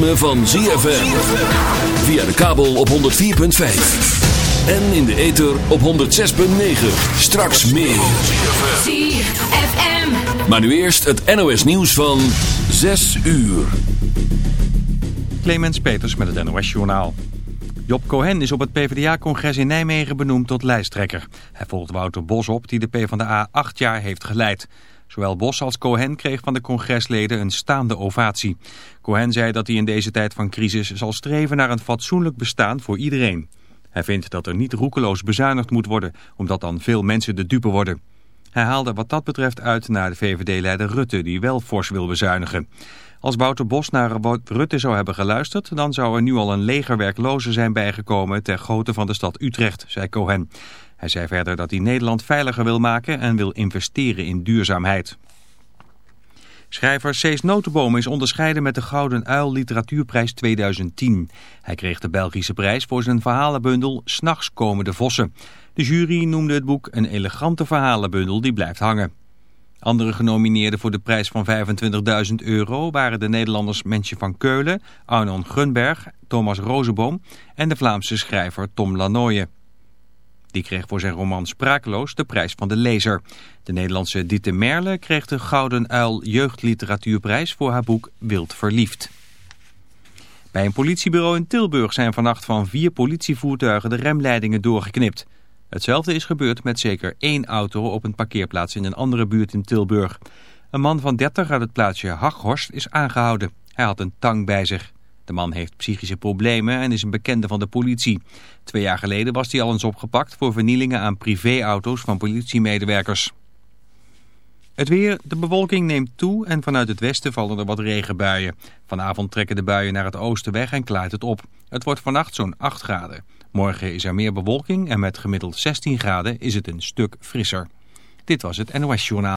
ritme van ZFM. Via de kabel op 104.5. En in de ether op 106.9. Straks meer. ZFM. Maar nu eerst het NOS nieuws van 6 uur. Clemens Peters met het NOS Journaal. Job Cohen is op het PvdA-congres in Nijmegen benoemd tot lijsttrekker. Hij volgt Wouter Bos op, die de PvdA acht jaar heeft geleid. Zowel Bos als Cohen kreeg van de congresleden een staande ovatie. Cohen zei dat hij in deze tijd van crisis zal streven naar een fatsoenlijk bestaan voor iedereen. Hij vindt dat er niet roekeloos bezuinigd moet worden, omdat dan veel mensen de dupe worden. Hij haalde wat dat betreft uit naar de VVD-leider Rutte, die wel fors wil bezuinigen. Als Wouter Bos naar Rutte zou hebben geluisterd, dan zou er nu al een leger werklozen zijn bijgekomen ter grootte van de stad Utrecht, zei Cohen. Hij zei verder dat hij Nederland veiliger wil maken en wil investeren in duurzaamheid. Schrijver Cees Notenboom is onderscheiden met de Gouden Uil Literatuurprijs 2010. Hij kreeg de Belgische prijs voor zijn verhalenbundel S'nachts komen de vossen. De jury noemde het boek een elegante verhalenbundel die blijft hangen. Andere genomineerden voor de prijs van 25.000 euro waren de Nederlanders Mensje van Keulen, Arnon Grunberg, Thomas Rozeboom en de Vlaamse schrijver Tom Lanoye. Die kreeg voor zijn roman Sprakeloos de prijs van de lezer. De Nederlandse Dieter Merle kreeg de Gouden Uil Jeugdliteratuurprijs voor haar boek Wild Verliefd. Bij een politiebureau in Tilburg zijn vannacht van vier politievoertuigen de remleidingen doorgeknipt. Hetzelfde is gebeurd met zeker één auto op een parkeerplaats in een andere buurt in Tilburg. Een man van 30 uit het plaatsje Haghorst is aangehouden. Hij had een tang bij zich. De man heeft psychische problemen en is een bekende van de politie. Twee jaar geleden was hij al eens opgepakt voor vernielingen aan privéauto's van politiemedewerkers. Het weer, de bewolking neemt toe en vanuit het westen vallen er wat regenbuien. Vanavond trekken de buien naar het oosten weg en klaart het op. Het wordt vannacht zo'n 8 graden. Morgen is er meer bewolking en met gemiddeld 16 graden is het een stuk frisser. Dit was het NOS Journaal.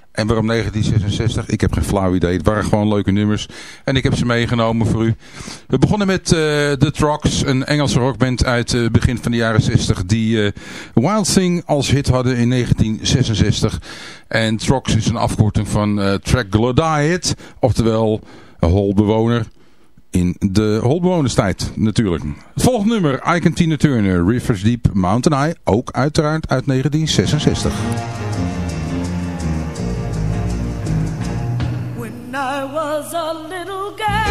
En waarom 1966? Ik heb geen flauw idee. Het waren gewoon leuke nummers. En ik heb ze meegenomen voor u. We begonnen met uh, The Trucks, een Engelse rockband uit het uh, begin van de jaren 60. Die uh, Wild Thing als hit hadden in 1966. En Trucks is een afkorting van uh, Troglodyte. Oftewel holbewoner. In de holbewonerstijd natuurlijk. Het volgende nummer, Icon Tina Turner, Rivers Deep, Mountain High. Ook uiteraard uit 1966. Was a little girl,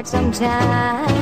apart sometime.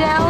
When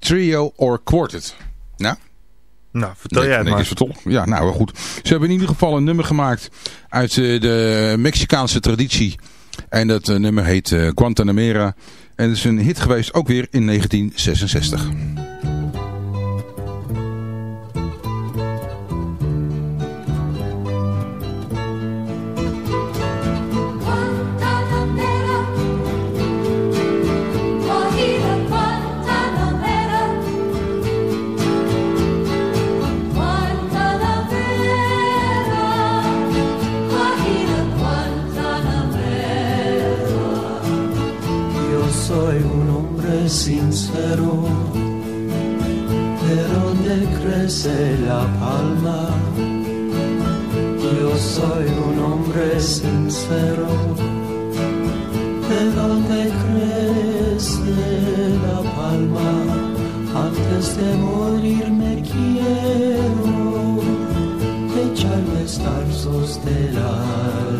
Trio or Quartet. Nou, Nou, vertel jij het maar. Ja, nou goed. Ze hebben in ieder geval een nummer gemaakt uit eh, de Mexicaanse traditie. En dat eh, nummer heet eh, Guantanamera. En het is een hit geweest ook weer in 1966. la palma. Yo soy un hombre sincero. ¿De dónde crece la palma? Antes de morir me quiero echar los tarzos del alma.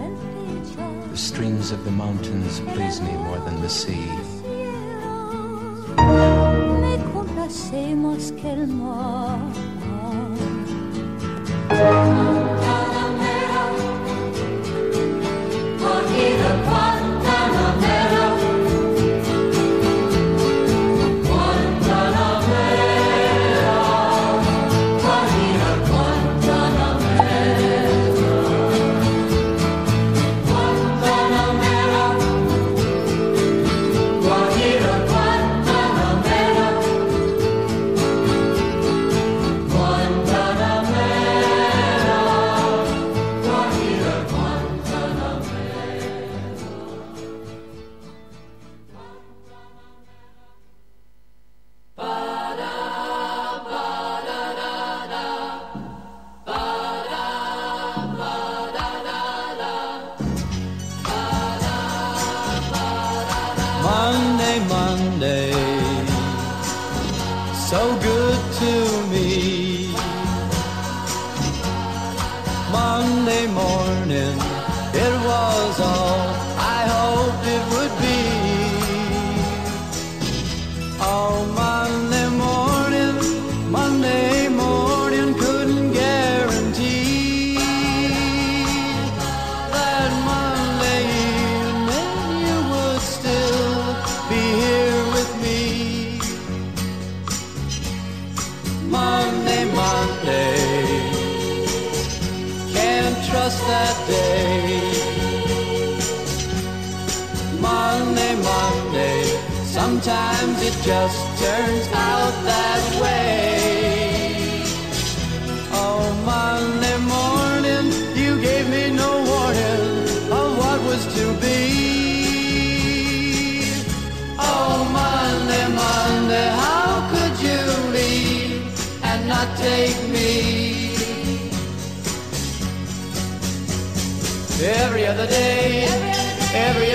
The streams of the mountains please me more than the sea. Que el mar.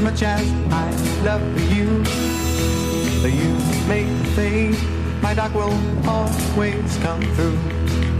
as much as I love you. You may fade, my dog will always come through.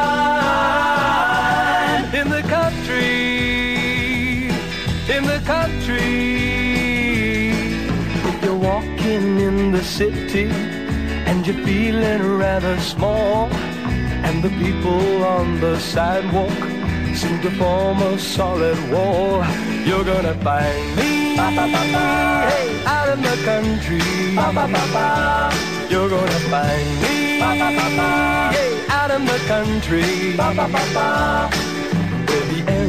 in the country. In the country, if you're walking in the city and you're feeling rather small, and the people on the sidewalk seem to form a solid wall, you're gonna find me out in the country. You're gonna find me out in the country.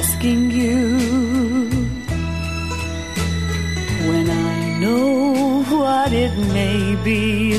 Asking you when I know what it may be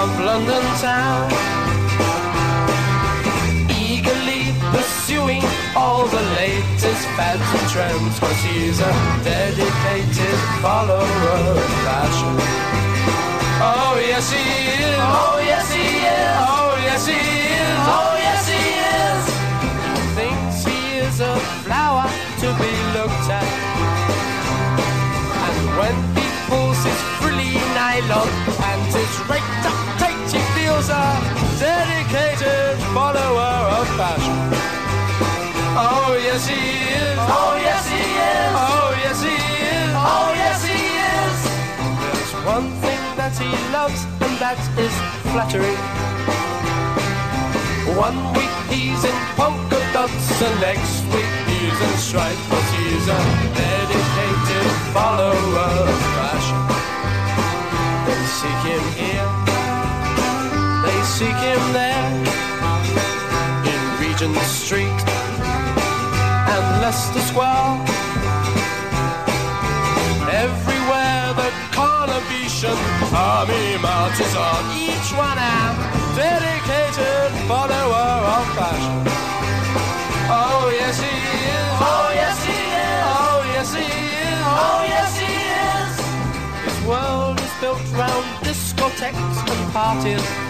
of London town. Eagerly pursuing all the latest fads and trends, cause he's a dedicated follower of fashion. Oh yes he is, oh yes he is, oh yes he is, oh yes he is. Thinks he is a flower to be looked at. And when he pulls his frilly nylon feels a dedicated follower of fashion. Oh yes he is. Oh yes he is. Oh yes he is. Oh yes he is. There's one thing that he loves, and that is flattery. One week he's in polka dots, and next week he's in stripes, but he's a dedicated follower of fashion. They seek him here, seek him there, in Regent Street and Leicester Square. Everywhere the Carnabetian army marches on, each one a dedicated follower of fashion. Oh yes he is. Oh yes he is. Oh yes he is. Oh yes he is. His world is built round discotheques and parties.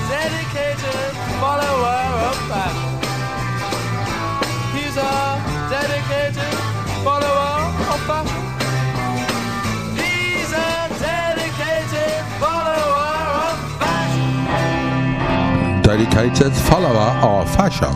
dedicated follower of fashion. He's a dedicated follower of fashion. He's a dedicated follower of fashion. Dedicated follower of fashion.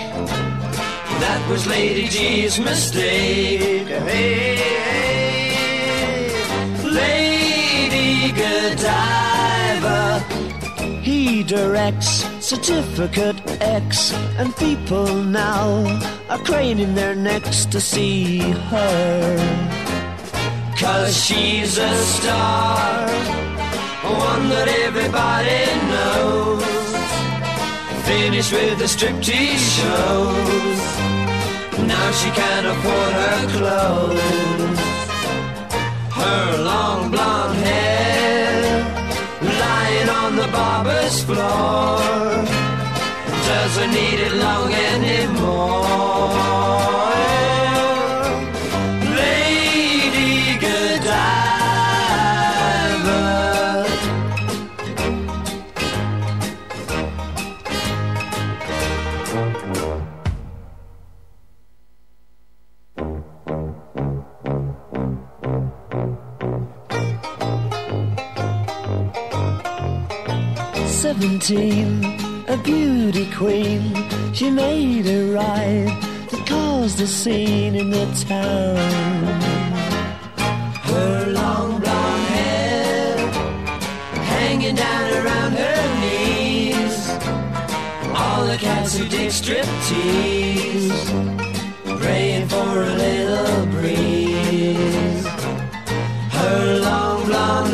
That was Lady G's mistake. Hey, hey, Lady Godiva. He directs Certificate X, and people now are craning their necks to see her. Cause she's a star, one that everybody knows. Finished with the striptease shows. Now she can't afford her clothes. Her long blonde hair lying on the barber's floor doesn't need it long anymore. Seventeen, a beauty queen. She made a ride that caused a scene in the town. Her long blonde hair hanging down around her knees. All the cats who dig striptease, praying for a little breeze. Her long blonde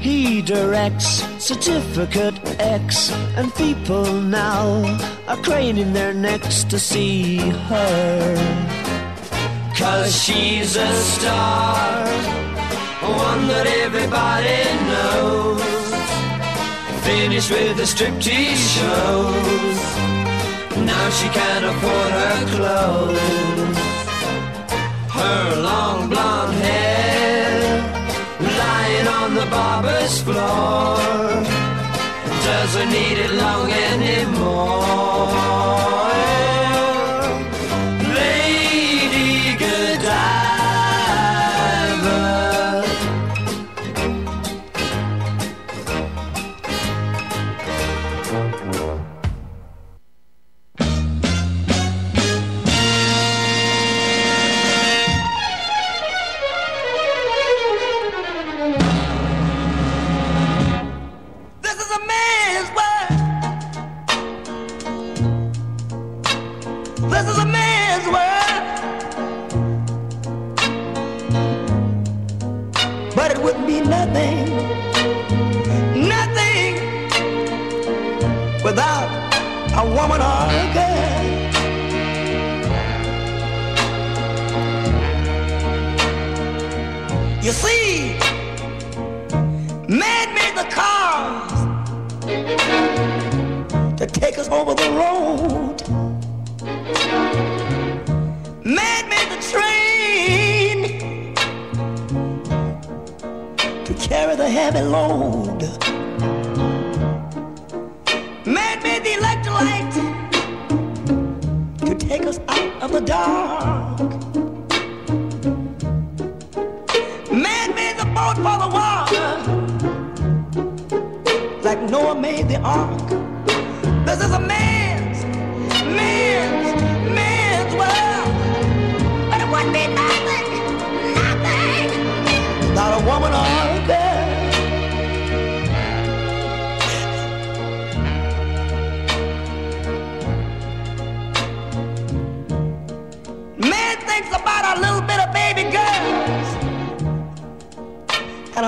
He directs Certificate X, and people now are craning their necks to see her. Cause she's a star, one that everybody knows. Finished with the striptease shows. Now she can't afford her clothes. Her long blonde floor doesn't need it long anymore.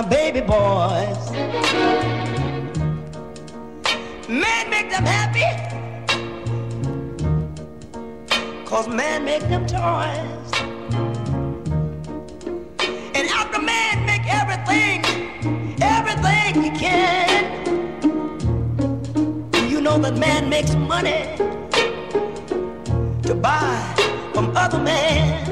A baby boys. Man make them happy, cause man make them toys. And after man make everything, everything he can, you know that man makes money to buy from other men.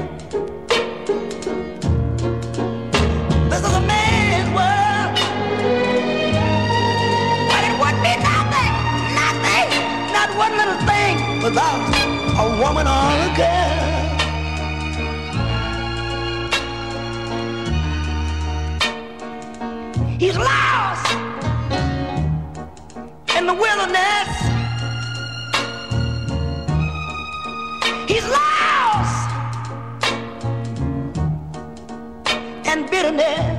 Without a woman or a girl. He's lost in the wilderness. He's lost and bitterness.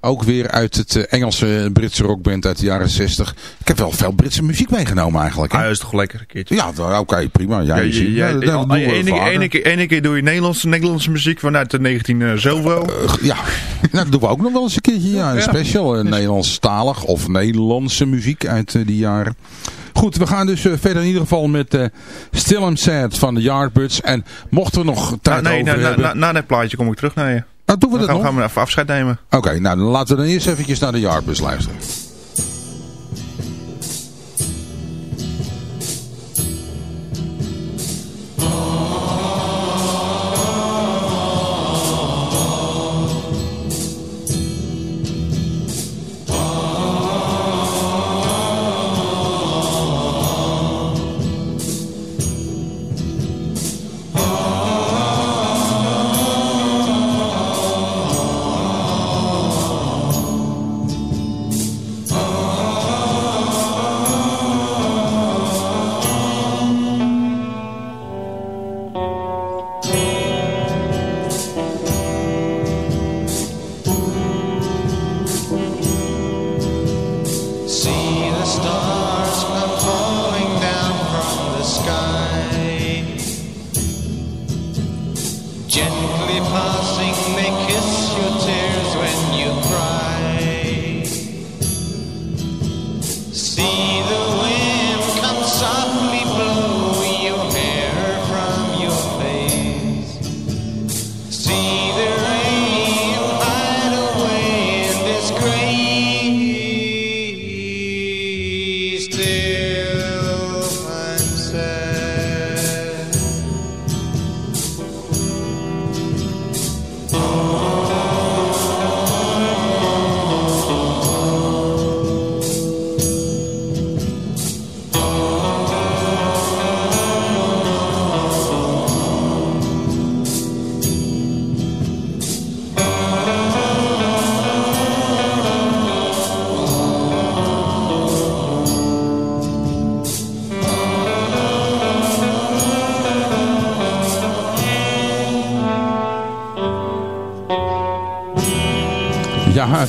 ook weer uit het eh, Engelse Britse rockband uit de jaren 60. Ik heb wel veel Britse muziek meegenomen eigenlijk. hè? Ah, dat is toch lekker een keertje. Ja, nou, oké, prima. Ja, je ziet, ja, nou, doen we ene, keer, keer, doe je Nederlandse, Nederlandse muziek vanuit de 19 eh, zoveel. Ja, nou, dat doen we ook nog wel eens een keertje. Ja, een Ja. special uh, Nederlandstalig of Nederlandse muziek uit eh, die jaren. Goed, we gaan dus eh, verder in ieder geval met eh Still I'm Sad van de Yardbirds. En mochten we nog tijd Nou, nee, over na, na, hebben... na, na dat plaatje kom ik terug naar je. Nou, doen we Dan dat gaan, nog? gaan we even afscheid nemen. Oké, nou dan laten we dan eerst eventjes naar de Yardbirds luisteren.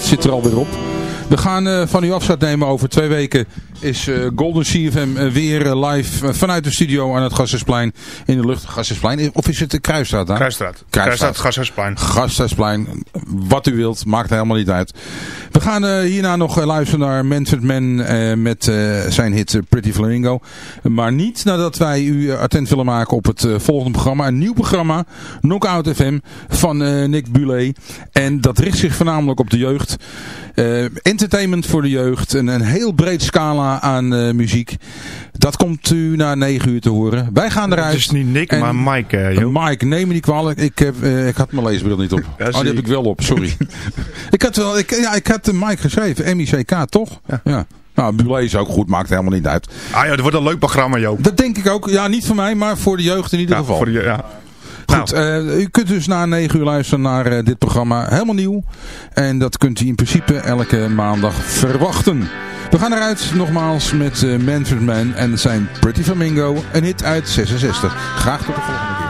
Zit er alweer op. We gaan eh, van u afscheid nemen. Over twee weken is eh, Golden CFM eh, weer live vanuit de studio aan het Gassersplein in de lucht. Gassersplein, of is het de Kruisstraat? Hè? Kruisstraat. Kruisstraat. Kruisstraat, Gashuisplein. Gasthuisplein, wat u wilt, maakt helemaal niet uit. We gaan eh, hierna nog eh, luisteren naar Manfred Mann eh, met zijn hit Pretty Flamingo. Maar niet nadat wij u attent willen maken op het volgende programma. Een nieuw programma, Knockout FM, van Nick Bulet. En dat richt zich voornamelijk op de jeugd. En entertainment voor de jeugd. En een heel breed scala aan muziek. Dat komt u na 9 uur te horen. Wij gaan eruit. Het is niet Nick, En- maar Mike. eh, Uh, joh. Mike, neem me niet kwalijk. Ik, heb, eh, ik had mijn leesbril niet op. Ja, oh, die heb ik. wel op, sorry. ik had wel, ik, ja, ik had de Mike geschreven. M-I-C-K, toch? Ja. Nou, Bule is ook goed, maakt helemaal niet uit. Ah ja, dat wordt een leuk programma, Joop. Dat denk ik ook. Ja, niet voor mij, maar voor de jeugd in ieder Ja, geval. voor de, ja. Goed, eh, u kunt dus na 9 uur luisteren naar eh, dit programma. Helemaal nieuw. En dat kunt u in principe elke maandag verwachten. We gaan eruit nogmaals met eh Manfred Man en zijn Pretty Flamingo. Een hit uit 66. Graag tot de volgende